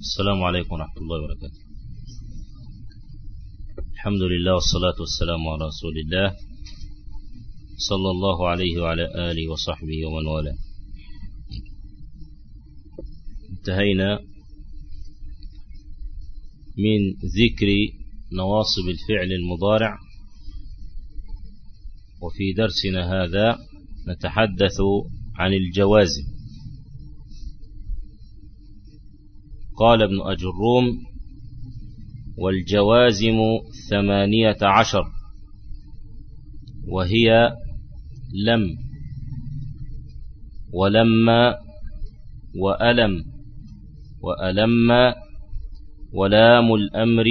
السلام عليكم ورحمة الله وبركاته. الحمد لله والصلاة والسلام على رسول الله صلى الله عليه وعلى آله وصحبه ومن والاه. انتهينا من ذكر نواصب الفعل المضارع. وفي درسنا هذا نتحدث عن الجوازم. قال ابن أجروم والجوازم ثمانية عشر وهي لم ولما وألم وألم ولام الأمر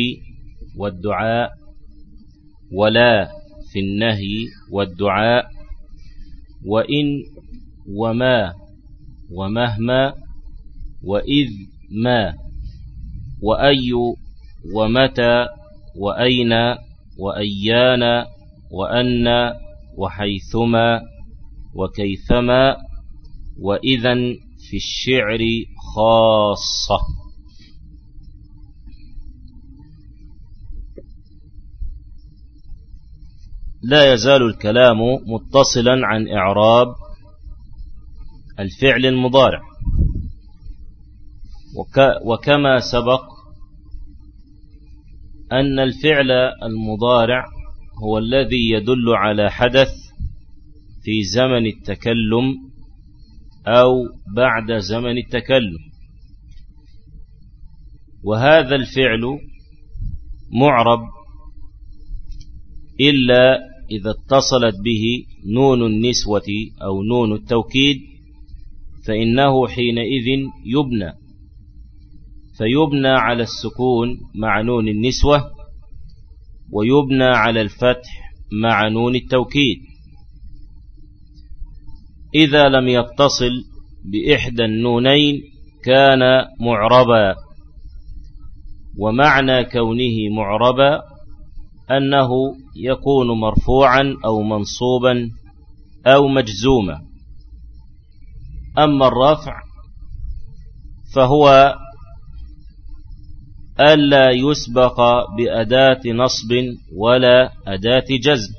والدعاء ولا في النهي والدعاء وإن وما ومهما وإذ ما وأي ومتى وأين وأيان وأن وحيثما وكيفما وإذا في الشعر خاصة. لا يزال الكلام متصلا عن إعراب الفعل المضارع. وك وكما سبق أن الفعل المضارع هو الذي يدل على حدث في زمن التكلم أو بعد زمن التكلم. وهذا الفعل معرب إلا إذا اتصلت به نون النسوة أو نون التوكيد فإنه حينئذ يبنى. فيبنى على السكون مع نون النسوة ويبنى على الفتح مع نون التوكيد. إذا لم يتصل بإحدى النونين كان معربا ومعنى كونه معربا أنه يكون مرفوعا أو منصوبا أو مجزوما. أما الرفع فهو ألا يسبق بأداة نصب ولا أداة جزم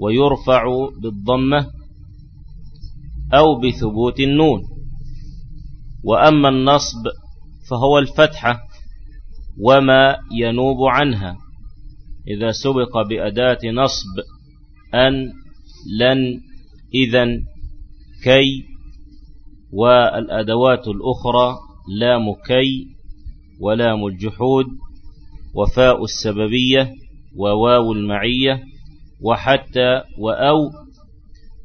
ويرفع بالضمة أو بثبوت النون. وأما النصب فهو الفتحة وما ينوب عنها. إذا سبق بأداة نصب أن لن إذن كي والأدوات الأخرى لام كي ولام الجحود وفاء السببية وواو المعية وحتى وأو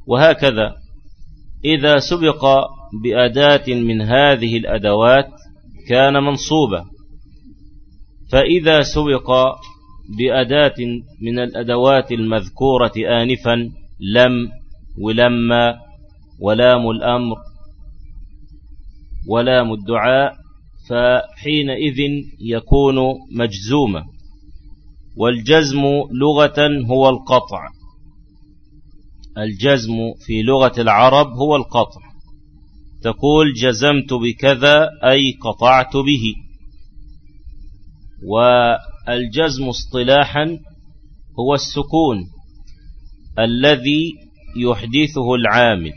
وهكذا. إذا سبق بأداة من هذه الأدوات كان منصوبا. فإذا سبق بأداة من الأدوات المذكورة آنفا لم ولما ولام الأمر ولام الدعاء فحينئذ يكون مجزوما. والجزم لغة هو القطع. الجزم في لغة العرب هو القطع. تقول جزمت بكذا أي قطعت به. والجزم اصطلاحا هو السكون الذي يحدثه العامل.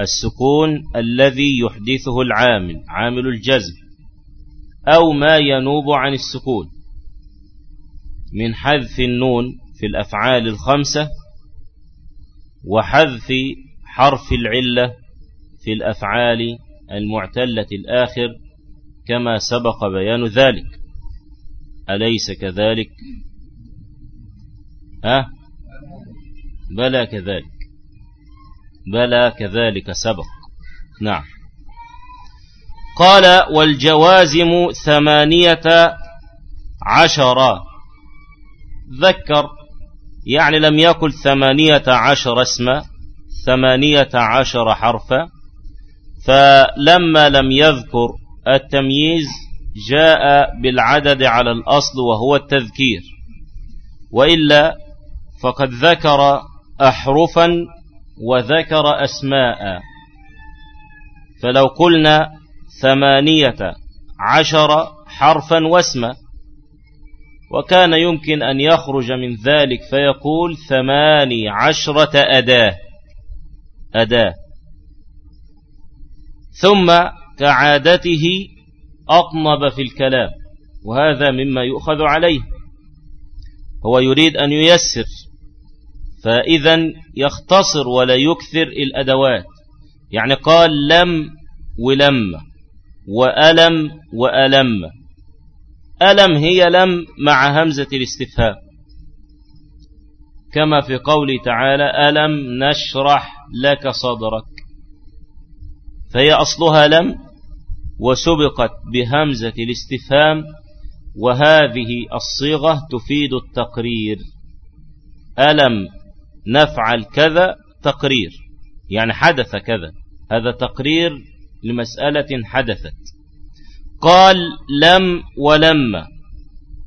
السكون الذي يحدثه العامل عامل الجزم أو ما ينوب عن السكون. من حذف النون في الأفعال الخمسة وحذف حرف العلة في الأفعال المعتلة الآخر كما سبق بيان ذلك. أليس كذلك؟ ها؟ بلى كذلك. بلى كذلك سبق. نعم. قال والجوازم ثمانية عشر. ذكر يعني لم يكن ثمانية عشر اسما ثمانية عشر حرفا فلما لم يذكر التمييز جاء بالعدد على الأصل وهو التذكير وإلا فقد ذكر أحرفا وذكر أسماء. فلو قلنا ثمانية عشر حرفا واسما وكان يمكن أن يخرج من ذلك فيقول ثماني عشرة أداة. أداة. ثم كعادته أطنب في الكلام وهذا مما يؤخذ عليه. هو يريد أن ييسر. فإذا يختصر ولا يكثر الأدوات. يعني قال لم ولم وألم وألم. ألم هي لم مع همزة الاستفهام. كما في قوله تعالى ألم نشرح لك صدرك. فهي أصلها لم وسبقت بهمزة الاستفهام وهذه الصيغة تفيد التقرير. ألم نفعل كذا تقرير. يعني حدث كذا. هذا تقرير لمسألة حدثت. قال لم ولم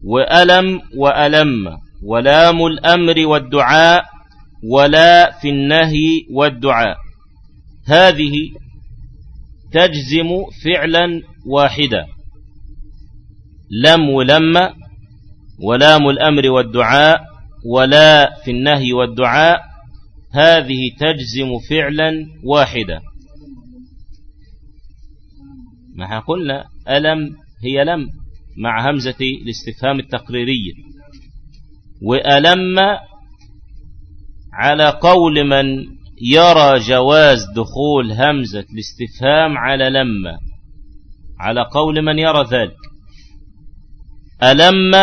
وألم وألم ولام الأمر والدعاء ولا في النهي والدعاء. هذه تجزم فعلا واحدا. لم ولم ولام الأمر والدعاء ولا في النهي والدعاء هذه تجزم فعلا واحدا. ما قلنا ألم هي لم مع همزة الاستفهام التقريرية وألم على قول من يرى جواز دخول همزة الاستفهام على لما على قول من يرى ذلك. ألم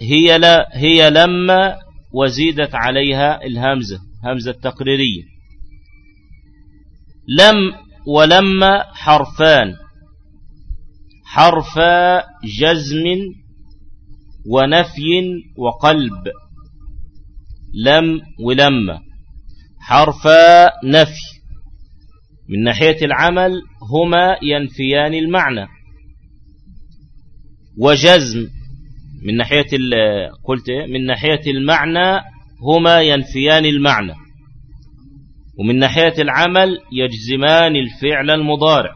هي, لا هي لما وزيدت عليها الهمزة همزة تقريرية. لم ولما حرفان. حرف جزم ونفي وقلب. لم ولم. حرف نفي. من ناحية العمل هما ينفيان المعنى. وجزم من ناحية قلت إيه؟ من ناحية المعنى هما ينفيان المعنى. ومن ناحية العمل يجزمان الفعل المضارع.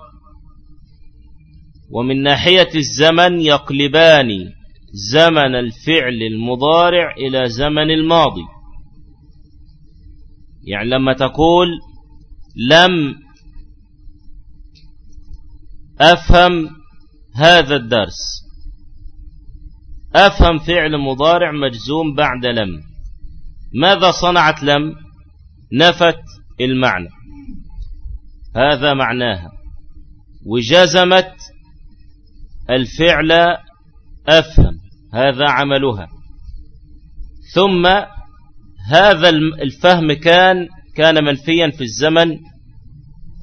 ومن ناحية الزمن يقلبان زمن الفعل المضارع إلى زمن الماضي. يعني لما تقول لم أفهم هذا الدرس أفهم فعل مضارع مجزوم بعد لم. ماذا صنعت لم؟ نفت المعنى. هذا معناها. وجزمت الفعل أفهم. هذا عملها. ثم هذا الفهم كان كان منفيا في الزمن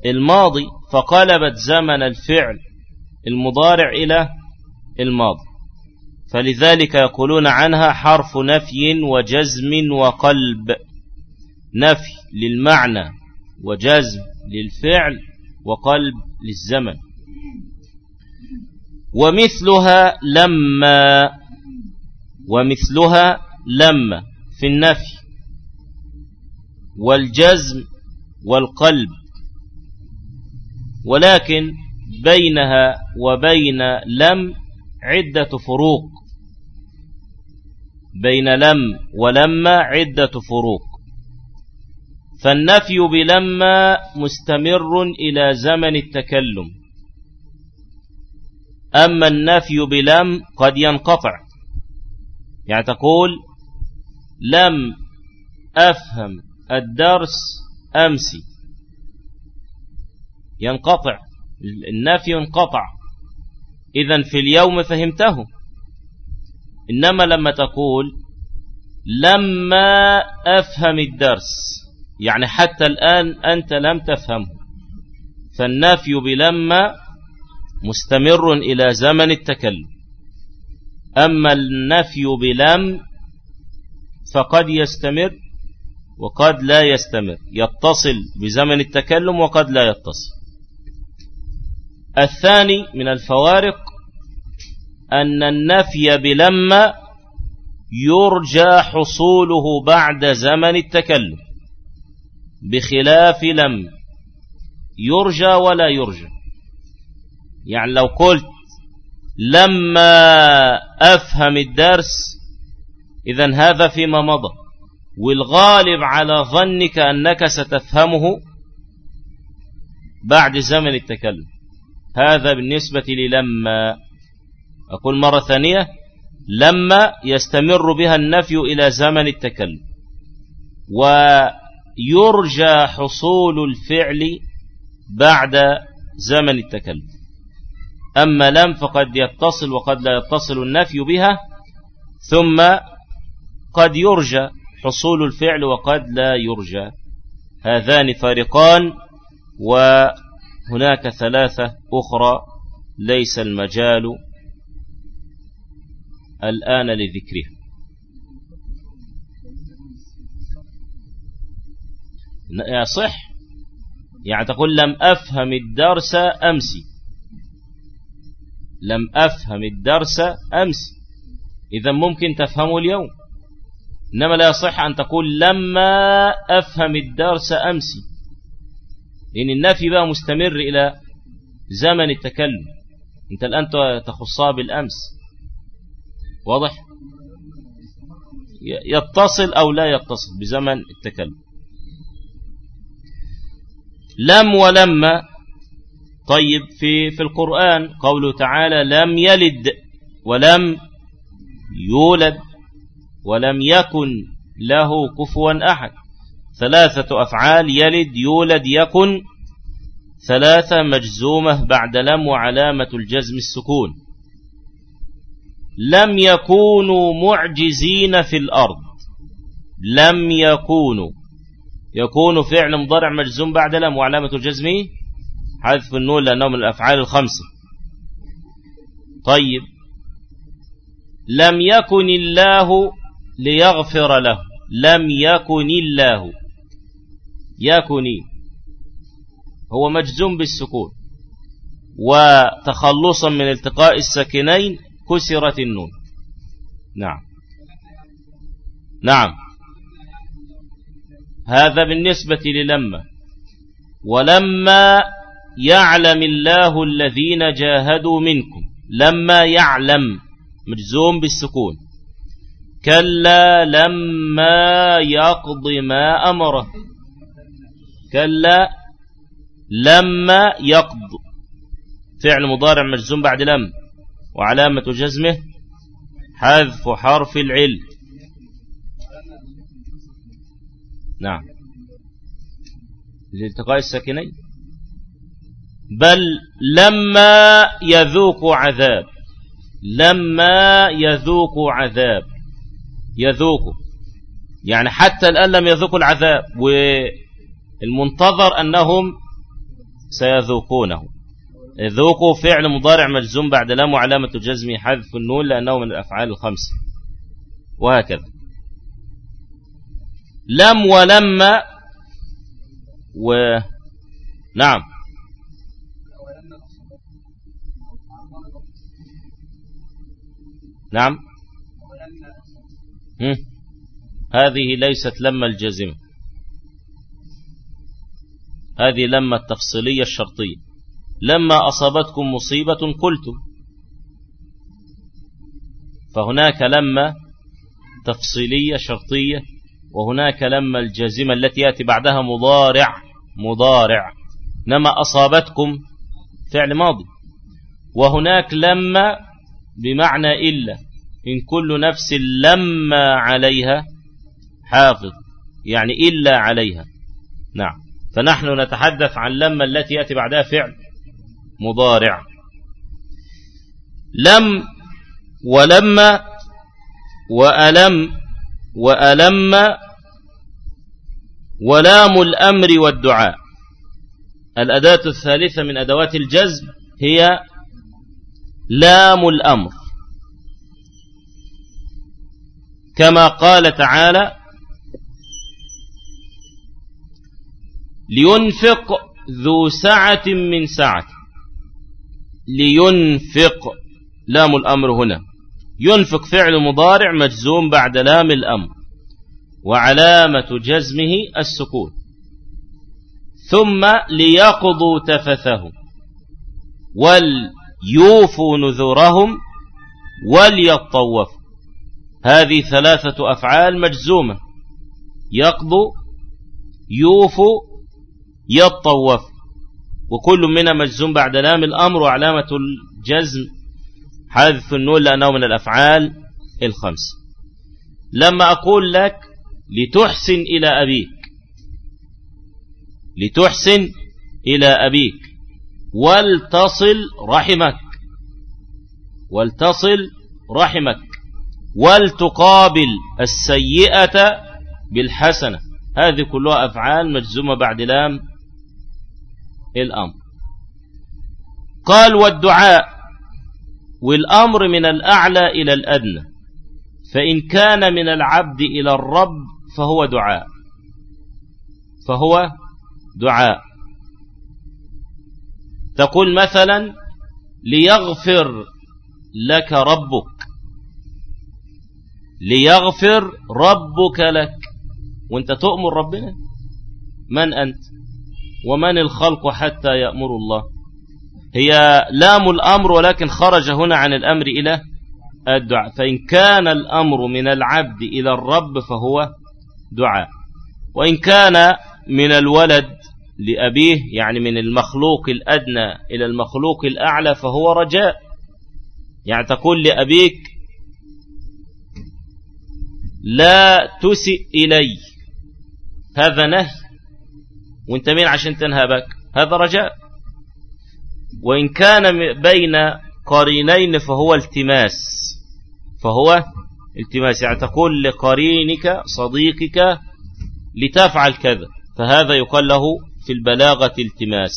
الماضي فقلبت زمن الفعل المضارع إلى الماضي. فلذلك يقولون عنها حرف نفي وجزم وقلب. نفي للمعنى وجزم للفعل وقلب للزمن. ومثلها لما ومثلها لما في النفي. والجزم والقلب. ولكن بينها وبين لم عدة فروق. بين لم ولما عدة فروق. فالنفي بلما مستمر إلى زمن التكلم. أما النفي بلم قد ينقطع. يعني تقول لم أفهم الدرس أمسي. ينقطع. النفي ينقطع إذا في اليوم فهمته. إنما لما تقول لما أفهم الدرس يعني حتى الآن أنت لم تفهمه. فالنافي بلما مستمر إلى زمن التكلم. أما النفي بلم فقد يستمر وقد لا يستمر. يتصل بزمن التكلم وقد لا يتصل. الثاني من الفوارق أن النفي بلما يرجى حصوله بعد زمن التكلم. بخلاف لم يرجى ولا يرجى. يعني لو قلت لما أفهم الدرس إذا هذا فيما مضى. والغالب على ظنك أنك ستفهمه بعد زمن التكلم. هذا بالنسبة للما. أقول مرة ثانية لما يستمر بها النفي إلى زمن التكلم ويرجى حصول الفعل بعد زمن التكلم. أما لم فقد يتصل وقد لا يتصل النفي بها ثم قد يرجى حصول الفعل وقد لا يرجى. هذان فارقان وهناك ثلاثة أخرى ليس المجال الآن لذكرها صح؟ يعني تقول لم أفهم الدرس أمسي. لم أفهم الدرس أمس إذا ممكن تفهمه اليوم. إنما لا يصح أن تقول لما أفهم الدرس أمسي. لأن النفي بقى مستمر إلى زمن التكلم. أنت الآن تخصها بالأمس. واضح؟ يتصل أو لا يتصل بزمن التكلم. لم ولما طيب في في القرآن قوله تعالى لم يلد ولم يولد ولم يكن له كفوا أحد. ثلاثة أفعال يلد يولد يكن. ثلاثة مجزومة بعد لم وعلامة الجزم السكون. لم يكونوا معجزين في الأرض. لم يكونوا. يكون فعل مضارع مجزوم بعد لم وعلامة الجزم حذف النون لأنه من الأفعال الخمسة. طيب. لم يكن الله ليغفر له. لم يكن الله. يكن. هو مجزوم بالسكون. وتخلصا من التقاء الساكنين كسرت النون. نعم. نعم. هذا بالنسبة للما ولما يعلم الله الذين جاهدوا منكم لما يعلم مجزوم بالسكون. كلا لما يقض ما أمره. كلا لما يقض. فعل مضارع مجزوم بعد لم. وعلامة جزمه حذف حرف العل. نعم. لالتقاء الساكنين. بل لما يذوق عذاب. لما يذوق عذاب. يذوق. يعني حتى الآن لم يذوقوا العذاب والمنتظر أنهم سيذوقونه. ذوقوا فعل مضارع مجزوم بعد لام وعلامة جزم حذف النون لأنه من الأفعال الخمسة وهكذا. لم ولما و نعم. نعم. هذه ليست لما الجزمة هذه لما التفصيلية الشرطية. لما أصابتكم مصيبة قلتم. فهناك لما تفصيلية شرطية وهناك لما الجازمة التي يأتي بعدها مضارع مضارع. نما أصابتكم فعل ماضي. وهناك لما بمعنى إلا إن كل نفس لما عليها حافظ يعني إلا عليها. نعم. فنحن نتحدث عن لما التي يأتي بعدها فعل. مضارع. لم ولما وألم وألم ولام الأمر والدعاء. الأداة الثالثة من أدوات الجزم هي لام الأمر. كما قال تعالى لينفق ذو سعة من سعة. لينفق. لام الأمر هنا. ينفق فعل مضارع مجزوم بعد لام الأمر. وعلامة جزمه السكون. ثم ليقضوا تفثه. وليوفوا نذورهم. وليطوفوا. هذه ثلاثة أفعال مجزومة. يقضوا يوفوا يطوف. وكل منها مجزوم بعد لام الأمر وعلامة الجزم حذف النون لأنه من الأفعال الخمس. لما أقول لك لتحسن إلى أبيك لتحسن إلى أبيك ولتصل رحمك ولتصل رحمك ولتقابل السيئة بالحسنة. هذه كلها أفعال مجزومة بعد لام الأمر. قال والدعاء والأمر من الأعلى إلى الأدنى. فإن كان من العبد إلى الرب فهو دعاء. فهو دعاء. تقول مثلا ليغفر لك ربك. ليغفر ربك لك. وأنت تؤمر ربنا؟ من أنت؟ ومن الخلق حتى يأمر الله. هي لام الأمر ولكن خرج هنا عن الأمر إلى الدعاء. فإن كان الأمر من العبد إلى الرب فهو دعاء. وإن كان من الولد لأبيه يعني من المخلوق الأدنى إلى المخلوق الأعلى فهو رجاء. يعني تقول لأبيك لا تسئ إلي. هذا نهي. وانت مين عشان تنهى بك؟ هذا رجاء. وإن كان بين قرينين فهو التماس. فهو التماس يعني تقول لقرينك صديقك لتفعل كذا. فهذا يقال له في البلاغة التماس.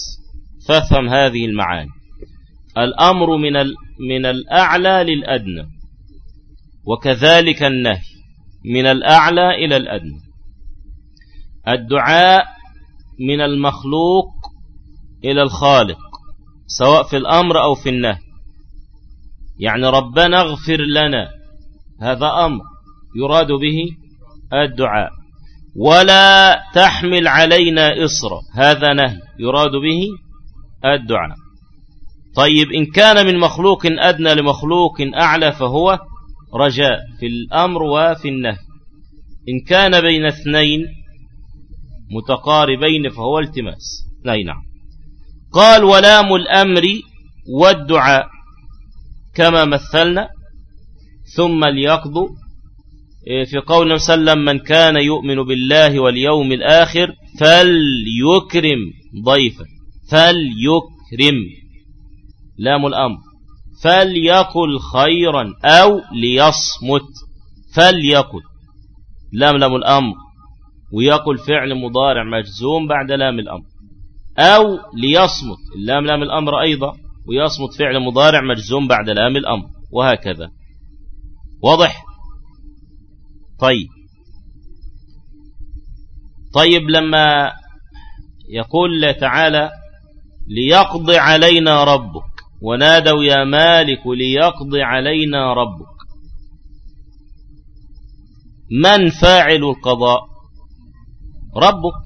فافهم هذه المعاني. الأمر من, من الأعلى للأدنى. وكذلك النهي. من الأعلى إلى الأدنى. الدعاء من المخلوق إلى الخالق سواء في الأمر أو في النهي. يعني ربنا اغفر لنا هذا أمر يراد به الدعاء. ولا تحمل علينا إصرا هذا نهي يراد به الدعاء. طيب إن كان من مخلوق أدنى لمخلوق أعلى فهو رجاء في الأمر وفي النهي. إن كان بين اثنين متقاربين فهو التماس. لا نعم. قال ولام الأمر والدعاء كما مثلنا. ثم ليقضوا إيه، في قول وسلم من كان يؤمن بالله واليوم الآخر فليكرم ضيفا. فليكرم. لام الأمر. فليقل خيرا أو ليصمت. فليقل. لام لام الأمر. ويقل فعل مضارع مجزوم بعد لام الأمر. أو ليصمت اللام لام الأمر أيضا ويصمت فعل مضارع مجزوم بعد لام الأمر وهكذا. واضح؟ طيب. طيب لما يقول تعالى ليقضي علينا ربك ونادوا يا مالك ليقضي علينا ربك. من فاعل القضاء؟ ربك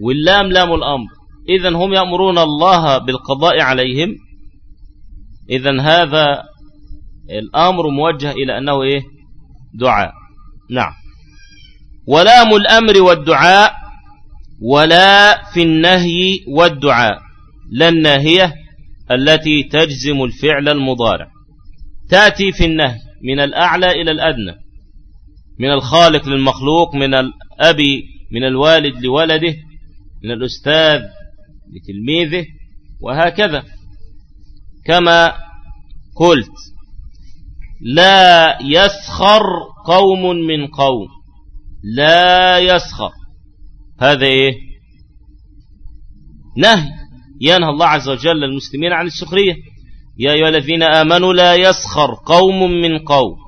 واللام لام الأمر. إذا هم يأمرون الله بالقضاء عليهم. إذا هذا الأمر موجه إلى أنه إيه؟ دعاء. نعم. ولام الأمر والدعاء ولا في النهي والدعاء لا الناهية التي تجزم الفعل المضارع. تأتي في النهي من الأعلى إلى الأدنى. من الخالق للمخلوق من الأب من الوالد لولده من الأستاذ لتلميذه وهكذا. كما قلت لا يسخر قوم من قوم. لا يسخر. هذا إيه؟ نهي. ينهى الله عز وجل المسلمين عن السخرية. يا أيها الذين آمنوا لا يسخر قوم من قوم.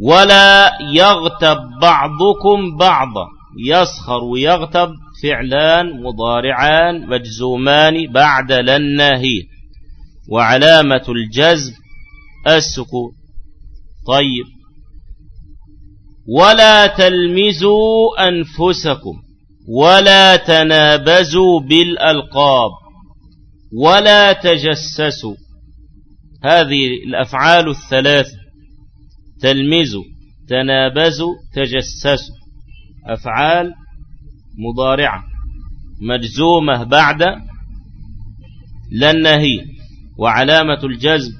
ولا يغتب بعضكم بعضا. يسخر ويغتب فعلان مضارعان مجزومان بعد للناهية وعلامة الجزم السكون طيب. ولا تلمزوا أنفسكم ولا تنابزوا بالألقاب ولا تجسسوا. هذه الأفعال الثلاث تلمزوا تنابزوا تجسسوا أفعال مضارعة. مجزومة بعد هي وعلامة الجزم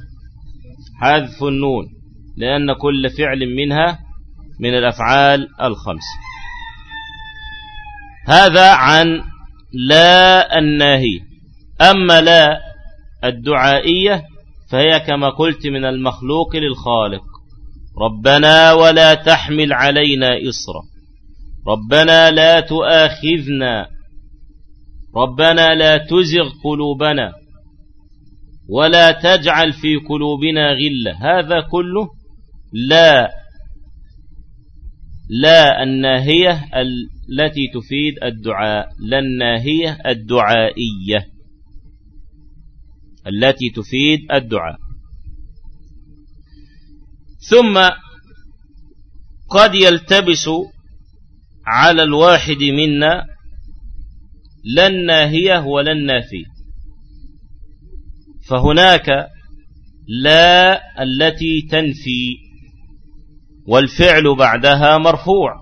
حذف النون لأن كل فعل منها من الأفعال الخمس. هذا عن لا الناهي أما لا الدعائية فهي كما قلت من المخلوق للخالق. ربنا ولا تحمل علينا إصرا. ربنا لا تؤاخذنا. ربنا لا تزغ قلوبنا ولا تجعل في قلوبنا غلة هذا كله لا لا الناهية التي تفيد الدعاء لا الناهية الدعائية التي تفيد الدعاء. ثم قد يلتبس على الواحد منا لا الناهية ولا النافية فهناك لا التي تنفي والفعل بعدها مرفوع.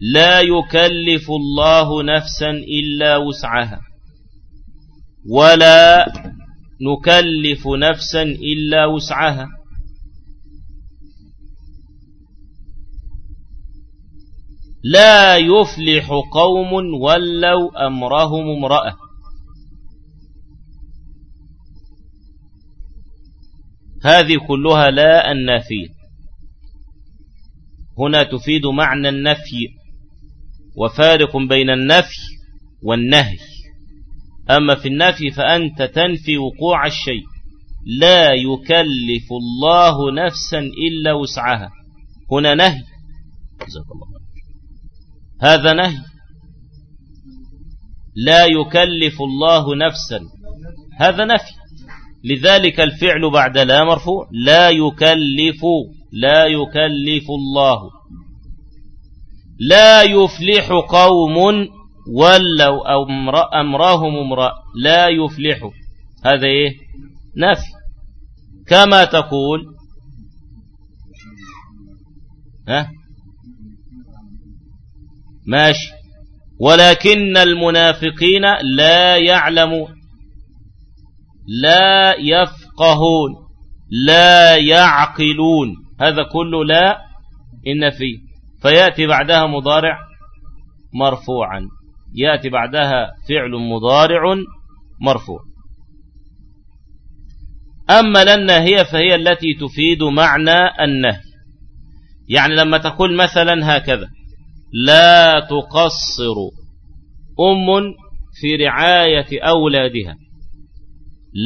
لا يكلف الله نفسا إلا وسعها. ولا نكلف نفسا إلا وسعها. لا يفلح قوم ولوا أمرهم امرأة. هذه كلها لا النافية هنا تفيد معنى النفي وفارق بين النفي والنهي. أما في النفي فأنت تنفي وقوع الشيء. لا يكلف الله نفسا إلا وسعها. هنا نهي. الله. هذا نهي. لا يكلف الله نفسا. هذا نفي. لذلك الفعل بعد لا مرفوع. لا يكلف لا يكلف الله. لا يفلح قوم ولوا أمر أمرهم امرأ لا يفلح. هذا إيه؟ نفي. كما تقول ها؟ ماشي. ولكن المنافقين لا يعلمون لا يفقهون لا يعقلون. هذا كله لا إن فيه. فيأتي بعدها مضارع مرفوعا. يأتي بعدها فعل مضارع مرفوع. أما لن هي فهي التي تفيد معنى النهي. يعني لما تقول مثلا هكذا لا تقصر أم في رعاية أولادها.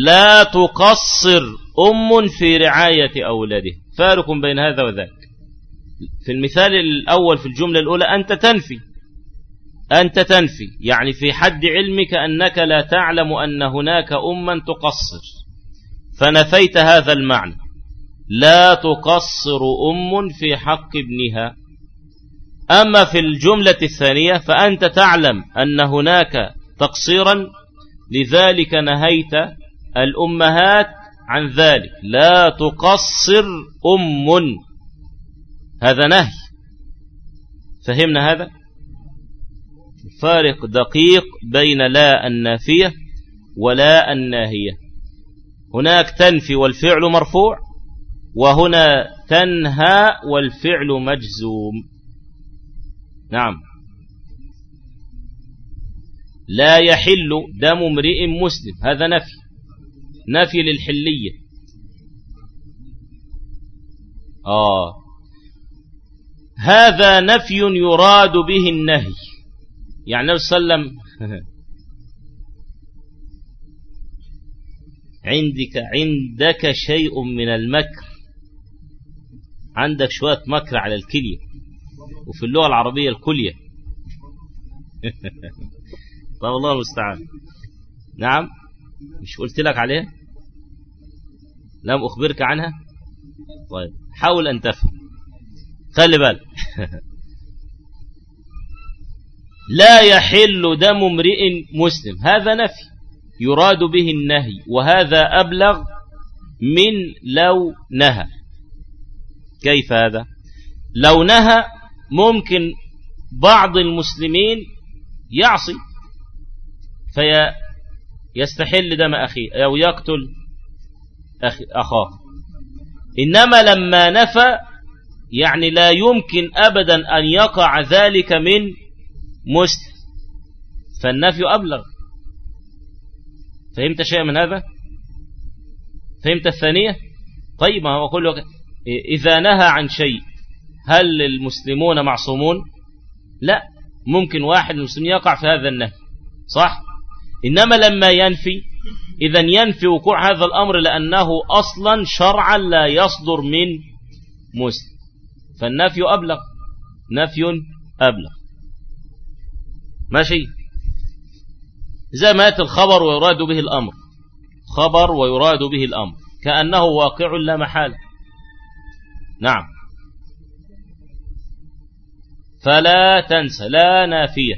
لا تقصر أم في رعاية أولادها. فارق بين هذا وذاك. في المثال الأول في الجملة الأولى أنت تنفي. أنت تنفي. يعني في حد علمك أنك لا تعلم أن هناك أما تقصر. فنفيت هذا المعنى. لا تقصر أم في حق ابنها. أما في الجملة الثانية فأنت تعلم أن هناك تقصيرا لذلك نهيت الأمهات عن ذلك. لا تقصر أم. هذا نهي. فهمنا هذا؟ فارق دقيق بين لا النافية ولا الناهية. هناك تنفي والفعل مرفوع وهنا تنهى والفعل مجزوم. نعم. لا يحل دم امرئ مسلم. هذا نفي. نفي للحلية. آه. هذا نفي يراد به النهي. يعني النبي صلى الله عليه وسلم عندك عندك شيء من المكر. عندك شوية مكر على الكلية. وفي اللغة العربية الكلية. طب الله المستعان. نعم. مش قلت لك عليها لم أخبرك عنها؟ طيب. حاول أن تفهم. خلي بالك لا يحل دم امرئ مسلم. هذا نفي. يراد به النهي. وهذا أبلغ من لو نهى. كيف هذا؟ لو نهى ممكن بعض المسلمين يعصي فيستحل دم أخيه أو يقتل أخاه. إنما لما نفى يعني لا يمكن أبدا أن يقع ذلك من مسلم فالنفي أبلغ. فهمت شيء من هذا؟ فهمت الثانية؟ طيب ما هو كله إذا نهى عن شيء هل المسلمون معصومون؟ لا. ممكن واحد المسلمين يقع في هذا النهي صح؟ إنما لما ينفي إذا ينفي وقوع هذا الأمر لأنه أصلا شرعا لا يصدر من مسلم. فالنفي أبلغ. نفي أبلغ. ماشي؟ زي ما يأتي الخبر ويراد به الأمر. خبر ويراد به الأمر. كأنه واقع لا محال نعم. فلا تنسى لا نافية.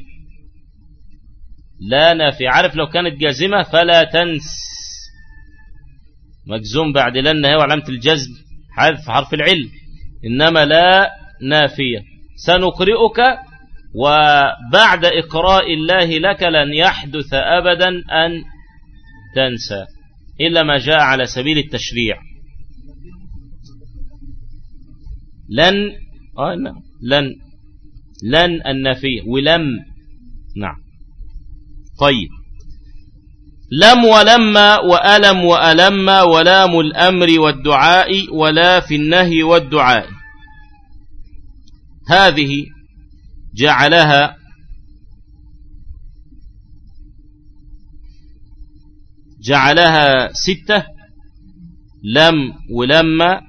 لا نافية. عارف لو كانت جازمة فلا تنس. مجزوم بعد لن هي وعلامة الجزم حذف حرف العلم إنما لا نافية. سنقرئك وبعد إقراء الله لك لن يحدث أبدا أن تنسى إلا ما جاء على سبيل التشريع. لن آه نعم. لن. لن النافية ولم. نعم. طيب. لم ولما وألم وألم ولام الأمر والدعاء ولا في النهي والدعاء. هذه جعلها جعلها ستة. لم ولما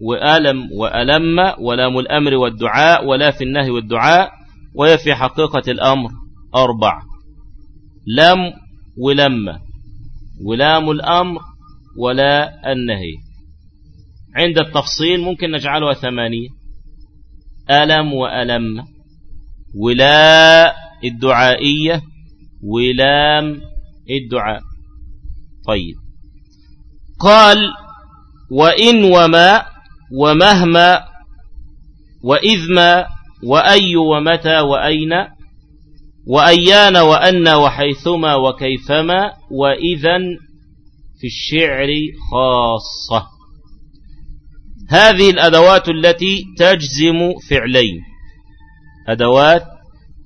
وألم وألم ولام الأمر والدعاء ولا في النهي والدعاء وهي في حقيقة الأمر. أربع. لم ولما ولام الأمر ولا النهي. عند التفصيل ممكن نجعلها ثمانية. ألم وألم. ولا الدعائية. ولام الدعاء. طيب. قال وإن وما ومهما وإذما وأي ومتى وأين وأيان وأن وحيثما وكيفما وإذا في الشعر خاصة. هذه الأدوات التي تجزم فعلين. أدوات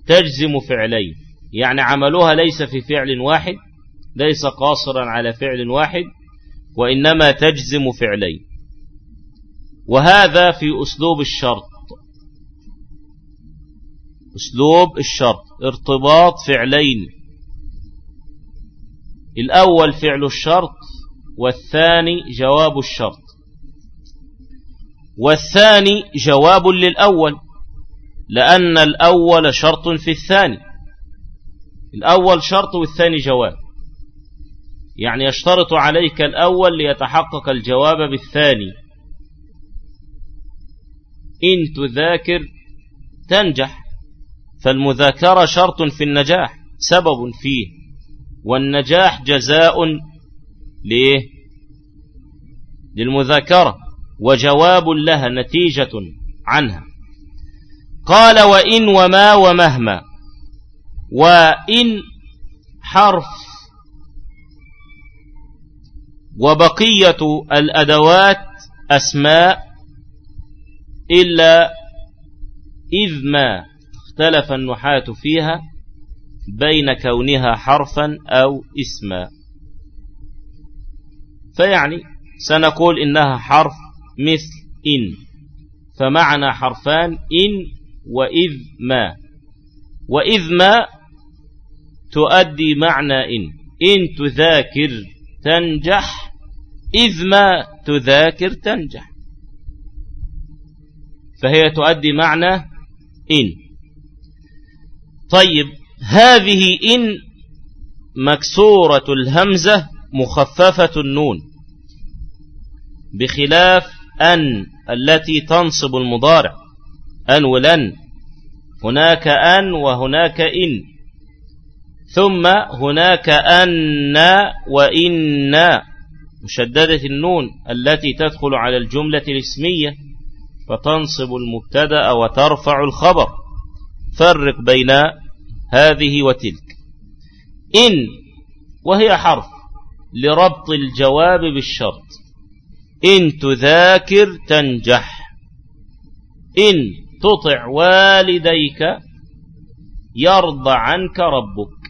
تجزم فعلين. يعني عملها ليس في فعل واحد ليس قاصرا على فعل واحد وإنما تجزم فعلين. وهذا في أسلوب الشرط. أسلوب الشرط. ارتباط فعلين. الأول فعل الشرط والثاني جواب الشرط. والثاني جواب للأول لأن الأول شرط في الثاني. الأول شرط والثاني جواب. يعني يشترط عليك الأول ليتحقق الجواب بالثاني. إن تذاكر تنجح فالمذاكرة شرط في النجاح سبب فيه والنجاح جزاء ليه؟ للمذاكرة وجواب لها نتيجة عنها. قال وإن وما ومهما وإن حرف وبقية الأدوات أسماء إلا إذ ما اختلف النحاة فيها بين كونها حرفا أو اسما. فيعني سنقول إنها حرف مثل إن. فمعنى حرفان إن وإذ ما. وإذ ما تؤدي معنى إن. إن تذاكر تنجح إذ ما تذاكر تنجح. فهي تؤدي معنى إن. طيب هذه إن مكسورة الهمزة مخففة النون بخلاف أن التي تنصب المضارع. أن ولن. هناك أن وهناك إن. ثم هناك أن وإن. مشددة النون التي تدخل على الجملة الاسمية. فتنصب المبتدأ وترفع الخبر. فرق بين هذه وتلك. إن وهي حرف لربط الجواب بالشرط. إن تذاكر تنجح. إن تطع والديك يرضى عنك ربك.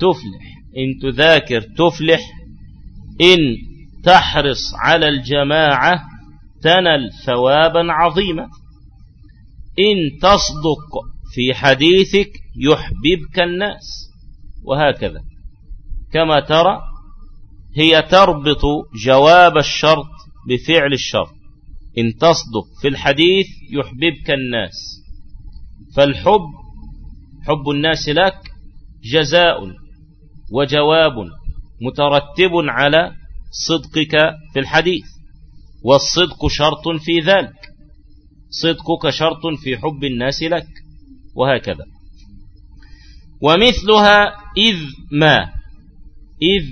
تفلح. إن تذاكر تفلح. إن تحرص على الجماعة تنل ثوابا عظيما. إن تصدق في حديثك يحببك الناس. وهكذا. كما ترى هي تربط جواب الشرط بفعل الشرط. إن تصدق في الحديث يحببك الناس. فالحب حب الناس لك جزاء وجواب مترتب على صدقك في الحديث. والصدق شرط في ذلك. صدقك شرط في حب الناس لك. وهكذا. ومثلها إذ ما. إذ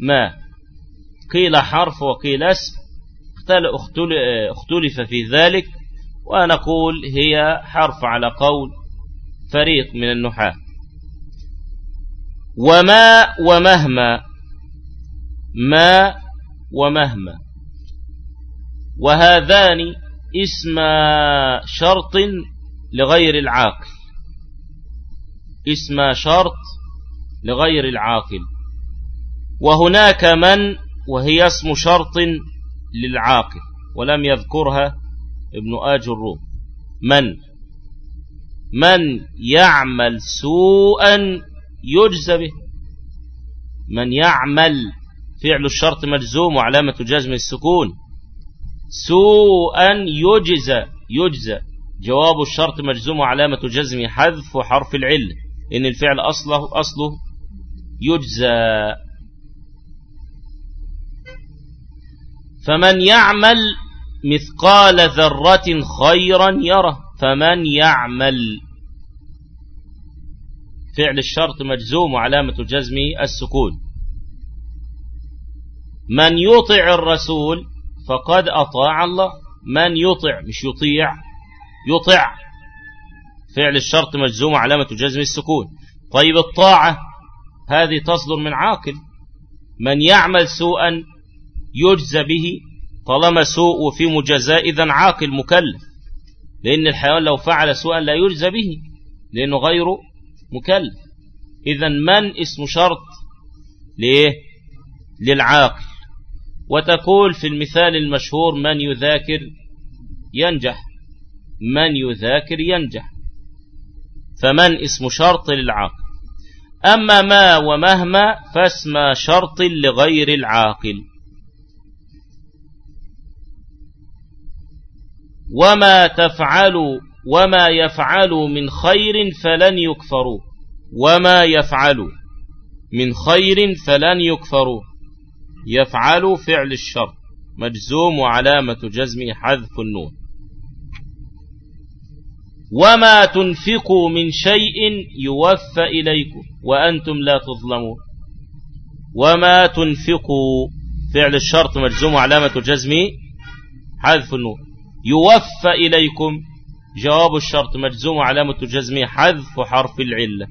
ما. قيل حرف وقيل اسم. اختلف في ذلك. ونقول هي حرف على قول. فريق من النحاة. وما ومهما. ما ومهما. وهذان اسم شرط لغير العاقل. اسم شرط لغير العاقل. وهناك من وهي اسم شرط للعاقل ولم يذكرها ابن آج الروم. من؟ من يعمل سوءا يجزى به. من يعمل فعل الشرط مجزوم وعلامة جزم السكون. سوءا يجزى يجزى جواب الشرط مجزوم وعلامة جزم حذف حرف العلة إن الفعل أصله أصله يجزى. فمن يعمل مثقال ذرة خيرا يره. فمن يعمل. فعل الشرط مجزوم وعلامة جزم السكون. من يطع الرسول فقد أطاع الله. من يطع؟ مش يطيع. يطع. فعل الشرط مجزوم وعلامة جزم السكون. طيب الطاعة هذه تصدر من عاقل. من يعمل سوءا يجزى به. طالما سوء وفي مجازاة إذا عاقل مكلف. لأن الحيوان لو فعل سوءا لا يجزى به لأنه غير مكلف. إذا من اسم شرط؟ ليه؟ للعاقل. وتقول في المثال المشهور من يذاكر ينجح من يذاكر ينجح فمن اسم شرط للعاقل. أما ما ومهما فاسم شرط لغير العاقل. وما تفعلوا وما يفعلوا من خير فلن يكفروا وما يفعلوا من خير فلن يكفروا يفعل فعل الشر مجزوم وعلامة جزم حذف النون. وما تنفقوا من شيء يوفى إليكم وأنتم لا تظلمون. وما تنفقوا فعل الشرط مجزوم وعلامة جزم حذف النون. يوفى إليكم جواب الشرط مجزوم علامة جزمه حذف حرف العلة.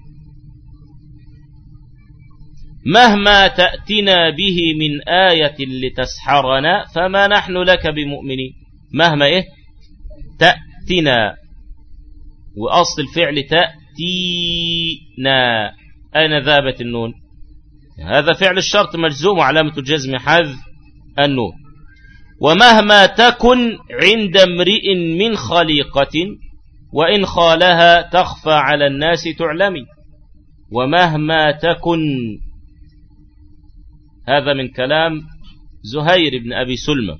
مهما تأتنا به من آية لتسحرنا فما نحن لك بمؤمنين. مهما إيه؟ تأتنا. وأصل الفعل تأتينا. أين ذابت النون؟ هذا فعل الشرط مجزوم علامة الجزم حذف النون. ومهما تكن عند امرئ من خليقة وإن خالها تخفى على الناس تعلمي. ومهما تكن هذا من كلام زهير بن أبي سلمة.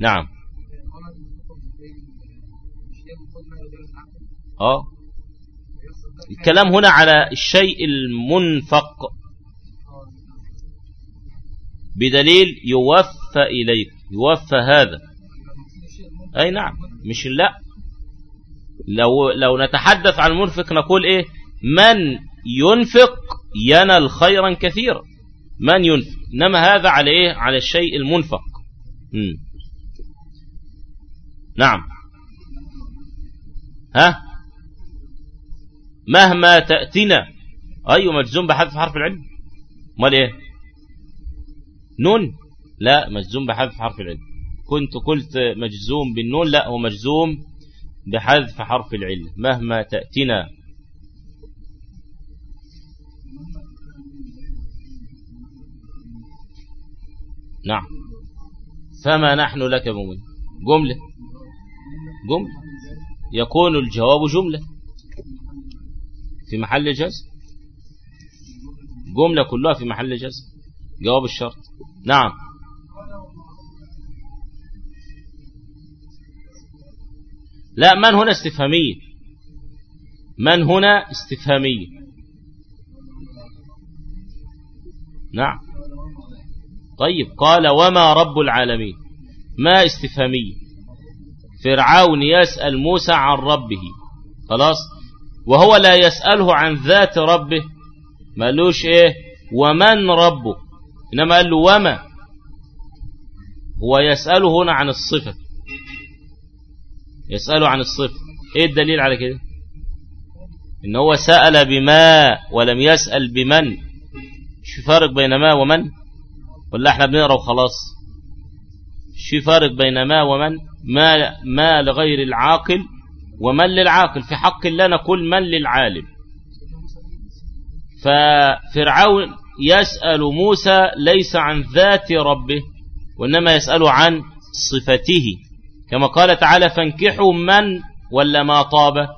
نعم. آه. الكلام هنا على الشيء المنفق بدليل يوفى إليك يوفى هذا. أي نعم مش لا. لو, لو نتحدث عن المنفق نقول إيه؟ من ينفق ينل خيرا كثيرا. من ينفق إنما هذا على إيه؟ على الشيء المنفق. مم. نعم. ها؟ مهما تأتنا أيوة مجزوم بحذف حرف العلم. أمال إيه؟ نون. لا مجزوم بحذف حرف العلم. كنت قلت مجزوم بالنون. لا هو مجزوم بحذف حرف العلم. مهما تأتنا نعم. فما نحن لك مؤمن. جملة جملة يكون الجواب جملة. في محل جزم جملة كلها في محل جزم جواب الشرط. نعم. لا من هنا استفهامية؟ من هنا استفهامية؟ نعم. طيب قال وما رب العالمين؟ ما استفهامية فرعون يسأل موسى عن ربه. خلاص؟ وهو لا يسأله عن ذات ربه. مالوش إيه؟ ومن ربه؟ إنما قال له وما. هو يسأله هنا عن الصفة. يسأله عن الصفة. إيه الدليل على كده؟ إن هو سأل بما ولم يسأل بمن. شو فارق بين ما ومن؟ ولا إحنا بنقرأ وخلاص. شو فارق بين ما ومن؟ ما ما لغير العاقل ومن للعاقل. في حق الله نقول من للعالم. ففرعون يسأل موسى ليس عن ذات ربه وإنما يسأل عن صفته. كما قال تعالى فانكحوا من ولا ما طاب.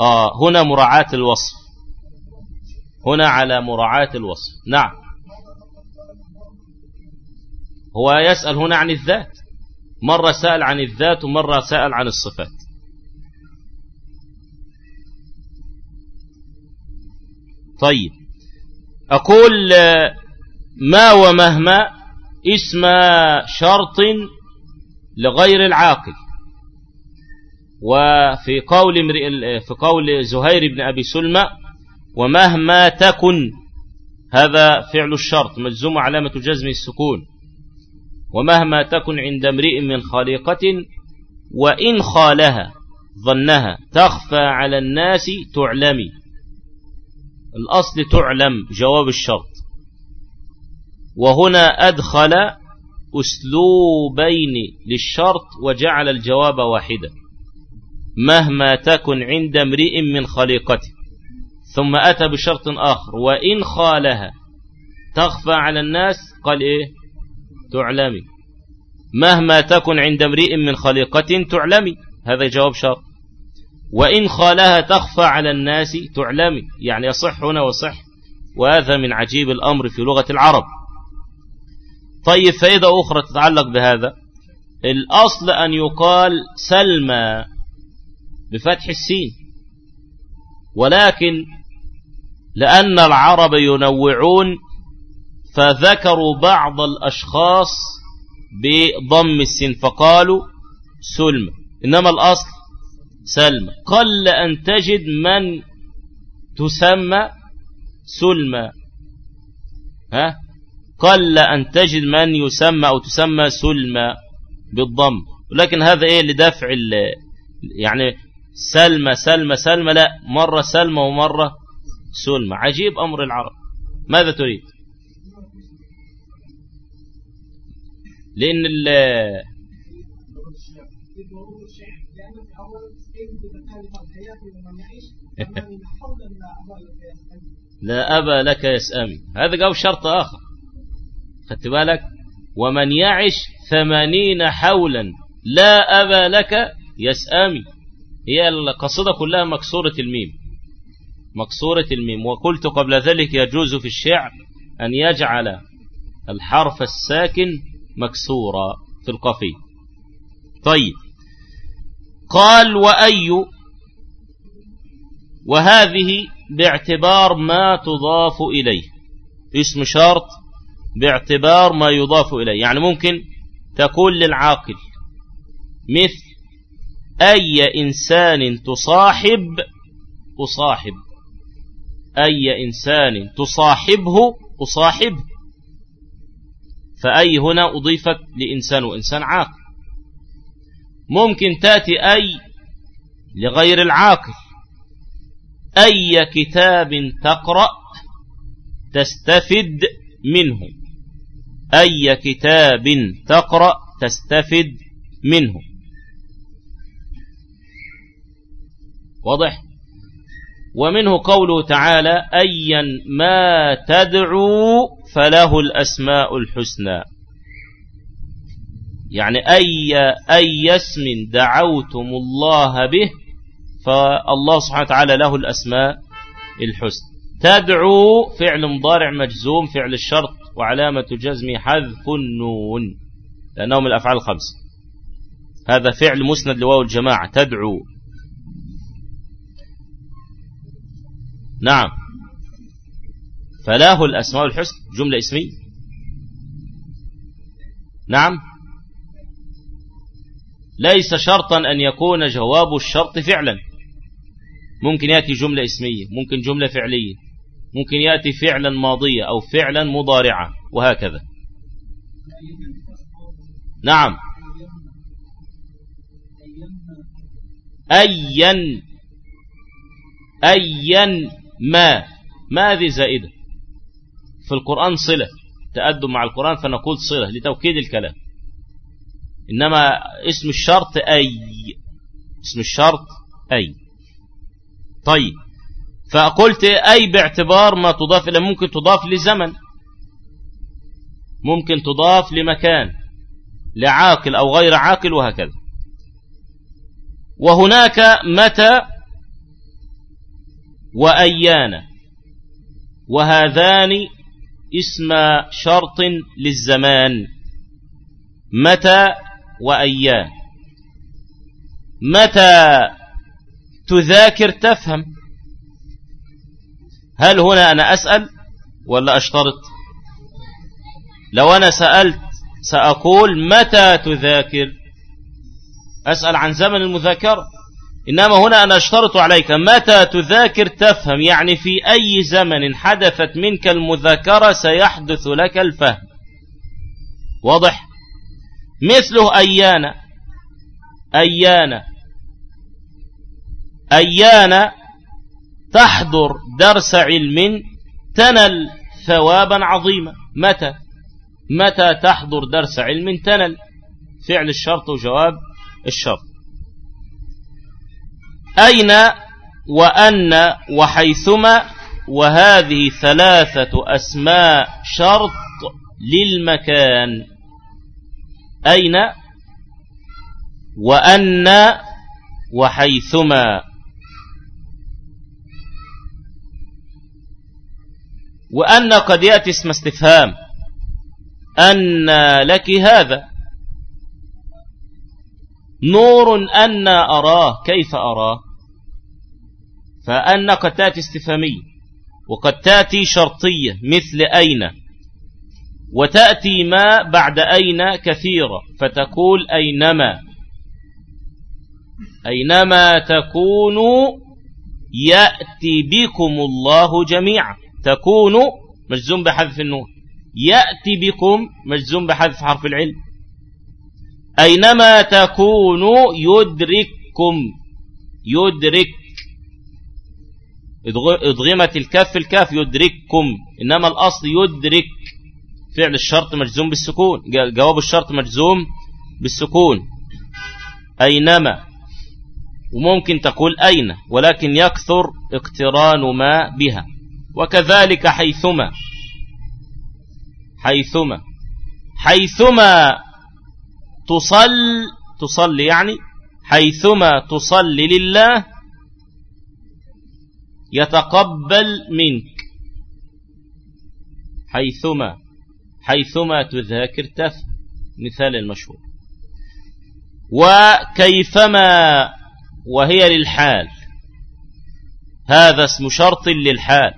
آه هنا مراعاة الوصف. هنا على مراعاة الوصف. نعم. هو يسأل هنا عن الذات. مرة سأل عن الذات ومرة سأل عن الصفات. طيب. أقول ما ومهما اسم شرط لغير العاقل. وفي قول في قول زهير بن أبي سلمى ومهما تكن هذا فعل الشرط مجزوم علامة جزم السكون. ومهما تكن عند امرئ من خليقة وإن خالها ظنها تخفى على الناس تعلمي. الأصل تعلم جواب الشرط. وهنا أدخل أسلوبين للشرط وجعل الجواب واحدا. مهما تكن عند امرئ من خليقته. ثم أتى بشرط آخر وإن خالها تخفى على الناس قال إيه؟ تعلمي. مهما تكن عند امرئ من خليقة تعلمي. هذا جواب شرط. وإن خالها تخفى على الناس تعلمي. يعني يصح هنا وصح. وهذا من عجيب الأمر في لغة العرب. طيب فائدة أخرى تتعلق بهذا. الأصل أن يقال سلمى بفتح السين. ولكن لأن العرب ينوعون فذكروا بعض الأشخاص بضم السين فقالوا سلمى إنما الأصل سلمى قل أن تجد من تسمى سلمى ها؟ قل أن تجد من يسمى أو تسمى سلمى بالضم. ولكن هذا إيه؟ لدفع يعني سلمى سلمى سلمى لا مرة سلمى ومرة سلمى عجيب أمر العرب. ماذا تريد؟ لأن لا أبا لك يسأمي. هذا جاوب شرط آخر. خدت بالك؟ ومن يعش ثمانين حولا لا أبا لك يسأمي. هي القصيدة كلها مكسورة الميم. مكسورة الميم. وقلت قبل ذلك يجوز في الشعر أن يجعل الحرف الساكن مكسورا في القفي. طيب. قال وأي وهذه باعتبار ما تضاف إليه. اسم شرط باعتبار ما يضاف إليه. يعني ممكن تقول للعاقل مثل أي إنسان تصاحب أصاحب أي إنسان تصاحبه أصاحبه فأي هنا أضيفت لإنسان وإنسان عاقل. ممكن تأتي أي لغير العاقل. أي كتاب تقرأ تستفد منه. أي كتاب تقرأ تستفد منه. واضح؟ ومنه قوله تعالى أيا ما تدعو فله الأسماء الحسنى. يعني أي, أي اسم دعوتم الله به فالله سبحانه وتعالى له الأسماء الحسنى. تدعو فعل مضارع مجزوم فعل الشرط وعلامة جزم حذف النون لأنه من الأفعال الخمسة هذا فعل مسند لواو الجماعة تدعو. نعم. فلاه الأسماء الحسن جملة اسمية. نعم. ليس شرطا أن يكون جواب الشرط فعلا. ممكن يأتي جملة اسمية ممكن جملة فعلية. ممكن يأتي فعلا ماضية أو فعلا مضارعة وهكذا. نعم. أيا أيا ما ما هذه زائدة؟ في القرآن صلة تأدب مع القرآن فنقول صلة لتوكيد الكلام. إنما اسم الشرط أي اسم الشرط أي. طيب فقلت أي باعتبار ما تضاف إلى ممكن تضاف لزمن. ممكن تضاف لمكان لعاقل أو غير عاقل وهكذا. وهناك متى وأيان. وهذان اسم شرط للزمان. متى وأيان. متى تذاكر تفهم. هل هنا أنا أسأل ولا أشترط؟ لو أنا سألت سأقول متى تذاكر. أسأل عن زمن المذاكرة. إنما هنا أنا أشترط عليك متى تذاكر تفهم؟ يعني في أي زمن حدثت منك المذاكرة سيحدث لك الفهم. واضح؟ مثله أيانا أيانا أيانا تحضر درس علم تنل ثوابا عظيما. متى؟ متى تحضر درس علم تنل؟ فعل الشرط وجواب الشرط. أين وأن وحيثما وهذه ثلاثة أسماء شرط للمكان. أين وأن وحيثما. وأن قد يأتي اسم استفهام. أن لك هذا. نور أن أراه. كيف أراه؟ فأن قد تأتي استفهامية وقد تأتي شرطية مثل أين؟ وتأتي ما بعد أين كثيرة فتقول أينما؟ أينما تكونوا يأتي بكم الله جميعا تكون مجزوم بحذف النون يأتي بكم مجزوم بحذف حرف العلم. أينما تكونوا يدرككم يدرك ادغمت الكاف في الكاف يدرككم. إنما الأصل يدرك فعل الشرط مجزوم بالسكون. جواب الشرط مجزوم بالسكون. أينما؟ وممكن تقول أين ولكن يكثر اقتران ما بها. وكذلك حيثما؟ حيثما؟ حيثما تصل تصلي يعني حيثما تصلي لله يتقبل منك. حيثما حيثما تذاكر تفهم. مثال المشهور. وكيفما وهي للحال. هذا اسم شرط للحال.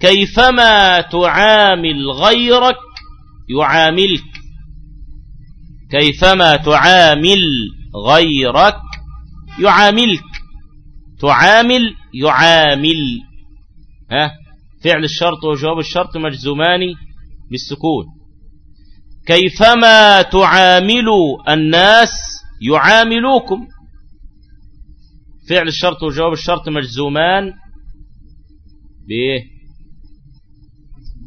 كيفما تعامل غيرك يعاملك. كيفما تعامل غيرك يعاملك. تعامل يعامل. ها؟ فعل الشرط وجواب الشرط مجزومان بالسكون. كيفما تعاملوا الناس يعاملوكم. فعل الشرط وجواب الشرط مجزومان بإيه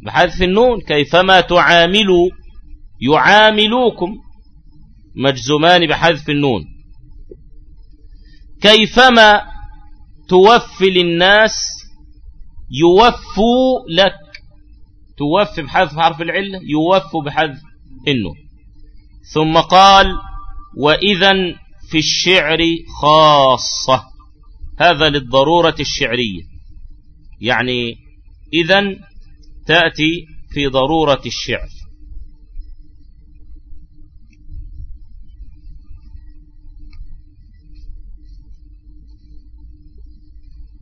بحذف النون. كيفما تعاملوا يعاملوكم. مجزومان بحذف النون. كيفما توفي للناس يوفوا لك. توفي بحذف حرف العلة يوفوا بحذف النون ثم قال وإذا في الشعر خاصة. هذا للضرورة الشعرية. يعني إذا تأتي في ضرورة الشعر.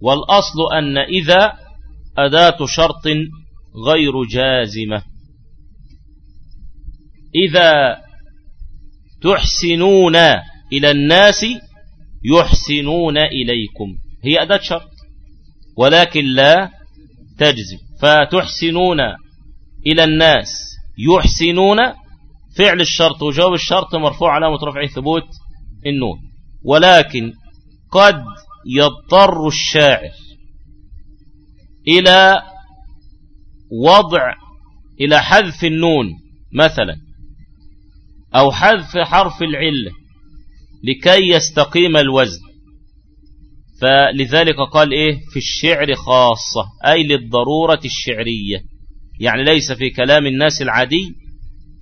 والأصل أن إذا أداة شرط غير جازمة. إذا تحسنون إلى الناس يحسنون إليكم. هي أداة شرط ولكن لا تجزم. فتحسنون إلى الناس يحسنون فعل الشرط وجواب الشرط مرفوع علامة رفع ثبوت النون. ولكن قد يضطر الشاعر إلى وضع إلى حذف النون مثلا أو حذف حرف العلة لكي يستقيم الوزن. فلذلك قال إيه؟ في الشعر خاصة أي للضرورة الشعرية. يعني ليس في كلام الناس العادي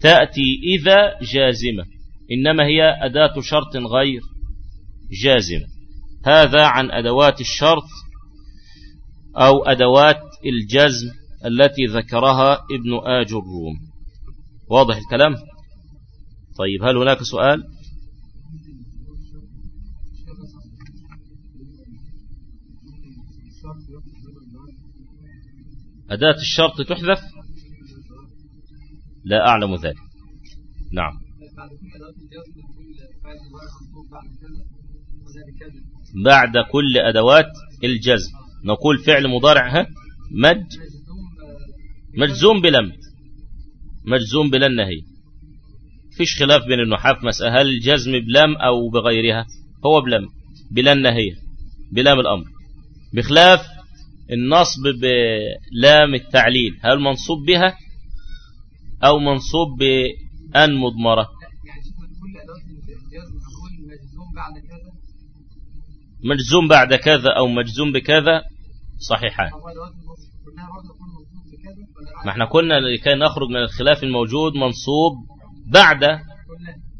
تأتي إذا جازمة. إنما هي أداة شرط غير جازمة. هذا عن أدوات الشرط أو أدوات الجزم التي ذكرها ابن آج الروم. واضح الكلام؟ طيب هل هناك سؤال؟ أداة الشرط تحذف؟ لا أعلم ذلك. نعم. نقول فعل مضارع ها؟ مج مجزوم بلم مجزوم بلا النهي فيش خلاف بين النحاف مسألة هل الجزم بلم أو بغيرها؟ هو بلم بلا النهي بلام الأمر. بخلاف النصب بلام التعليل هل منصوب بها أو منصوب بأن مضمرة؟ مجزوم بعد كذا. أو مجزوم بكذا صحيحان. ما إحنا قلنا لكي نخرج من الخلاف الموجود منصوب بعد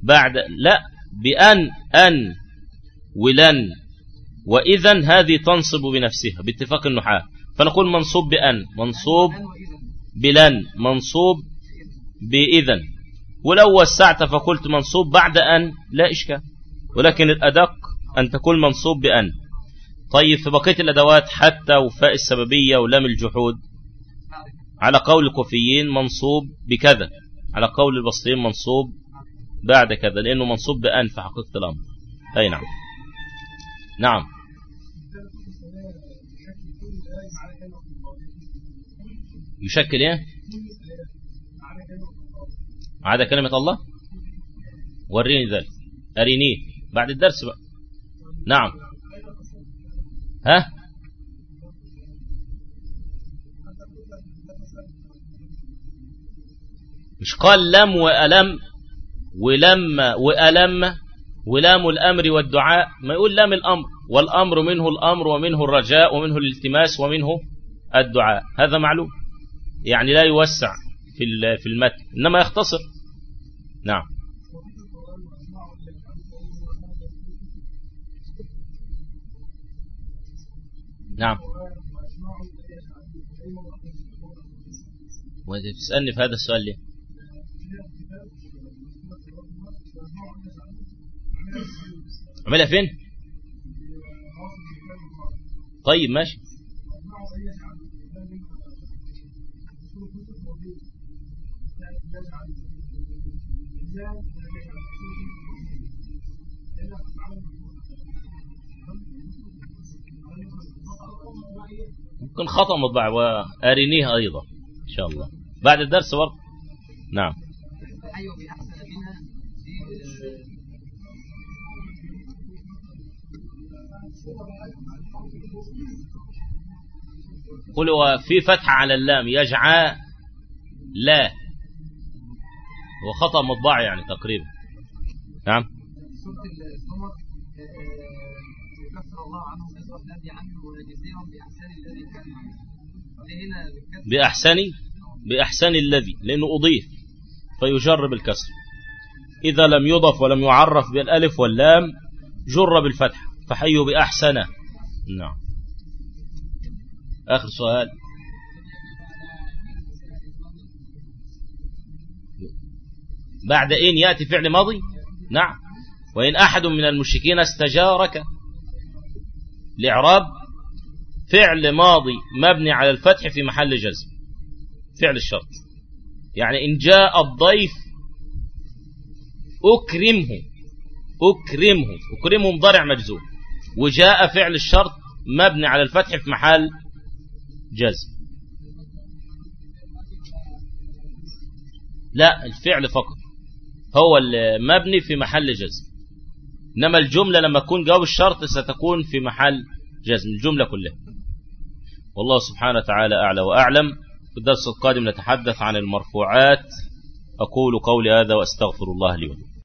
بعد لا بأن أن ولن وإذا هذه تنصب بنفسها باتفاق النحاة. فنقول منصوب بأن منصوب بلن منصوب بإذا ولو وسعت فقلت منصوب بعد أن لا إشكال. ولكن الأدق أن تكون منصوب بأن. طيب في بقية الأدوات حتى وفاء السببية ولام الجحود على قول الكوفيين منصوب بكذا على قول البصريين منصوب بعد كذا لأنه منصوب بأن في حقيقة الأمر. أي نعم. نعم. يشكل إيه؟ عادة كلمة الله؟ وريني ذلك. أرينيه. بعد الدرس بقى. نعم. ها؟ مش قال لم وألم ولم وألم ولام الأمر والدعاء. ما يقول لام الأمر. والأمر منه الأمر ومنه الرجاء ومنه الالتماس ومنه الدعاء. هذا معلوم. يعني لا يوسع في المتن. إنما يختصر. نعم. نعم. وأنت تسألني في هذا السؤال ليه؟ عملها فين؟ طيب ماشي. ممكن خطأ مطبع وأرنيه أيضا إن شاء الله بعد الدرس ورد نعم قل وفي فتح على اللام يجعى لا هو خطأ مطبع يعني تقريبا نعم سورة الزمر يكفر الله عنهم بأحسن الذي كان بأحسن بأحسن الذي لأنه أضيف فيجر بالكسر. إذا لم يضف ولم يعرف بالألف واللام جر بالفتح فحيوا بأحسن. نعم. آخر سؤال. بعد إن يأتي فعل ماضي؟ نعم. وإن أحد من المشركين استجارك لإعراب فعل ماضي مبني على الفتح في محل جزم. فعل الشرط. يعني إن جاء الضيف أكرمه أكرمه أكرمه مضارع مجزوم. وجاء فعل الشرط مبني على الفتح في محل جزم. لا الفعل فقط. هو المبني في محل جزم. إنما الجملة لما تكون جواب الشرط ستكون في محل جزم الجملة كلها. والله سبحانه وتعالى أعلى وأعلم. في الدرس القادم نتحدث عن المرفوعات. أقول قولي هذا وأستغفر الله لي ولكم.